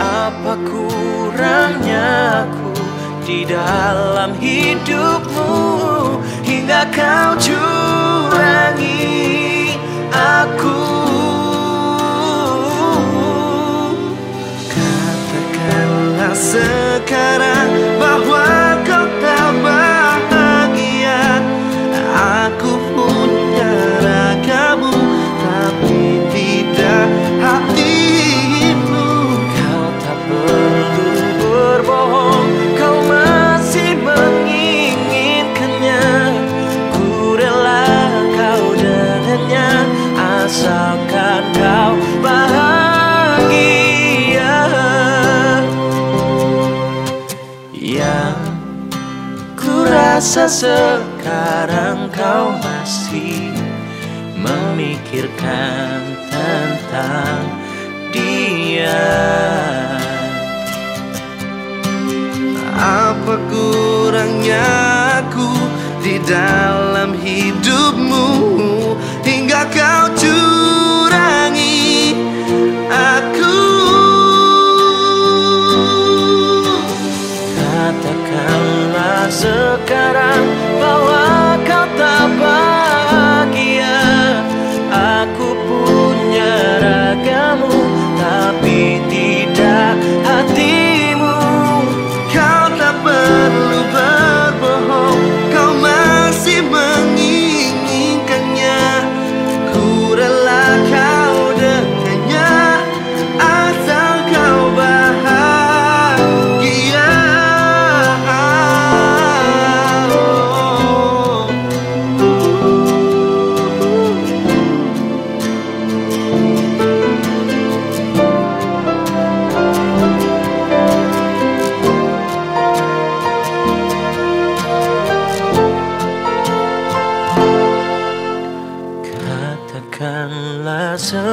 Apa kurangnya aku di dalam hidupmu rasa sekarang kau masih Memikirkan tentang dia. Apa kurangnya aku di dalam hidupmu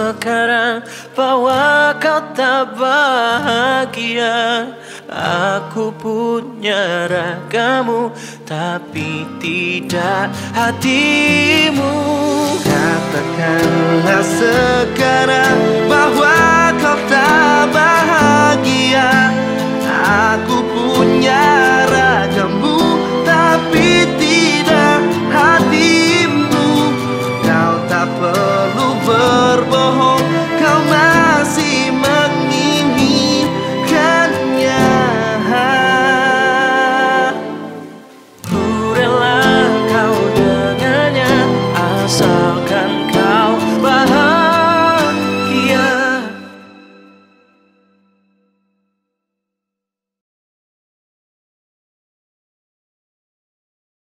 sekarang bahwa kau tak bahagia. Aku punya ragamu tapi tidak hatimu. Katakanlah sekarang bahwa kau